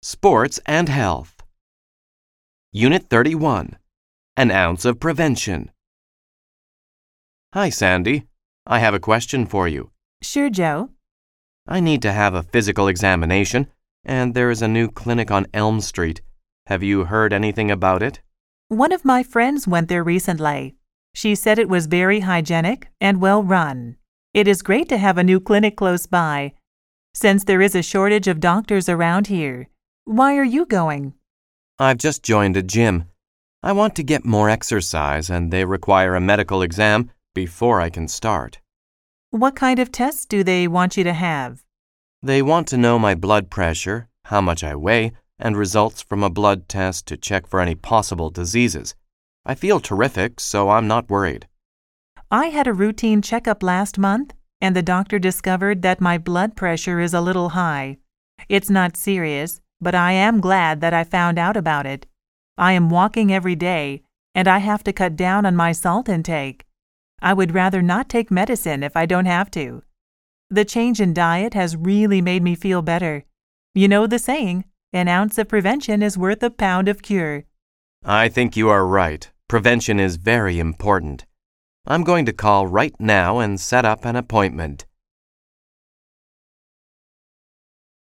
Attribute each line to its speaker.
Speaker 1: Sports and Health. Unit 31 An Ounce of Prevention. Hi, Sandy. I have a question for you.
Speaker 2: Sure, Joe.
Speaker 1: I need to have a physical examination, and there is a new clinic on Elm Street. Have you heard anything about it?
Speaker 2: One of my friends went there recently. She said it was very hygienic and well run. It is great to have a new clinic close by. Since there is a shortage of doctors around here, why are you going?
Speaker 1: I've just joined a gym. I want to get more exercise, and they require a medical exam before I can start.
Speaker 2: What kind of tests do they want you to have?
Speaker 1: They want to know my blood pressure, how much I weigh, and results from a blood test to check for any possible diseases. I feel terrific, so I'm not worried.
Speaker 2: I had a routine checkup last month, and the doctor discovered that my blood pressure is a little high. It's not serious, but I am glad that I found out about it. I am walking every day, and I have to cut down on my salt intake. I would rather not take medicine if I don't have to. The change in diet has really made me feel better. You know the saying, an ounce of prevention is worth a pound of cure.
Speaker 1: I think you are right. Prevention is very important. I'm going to call right now and set up an appointment.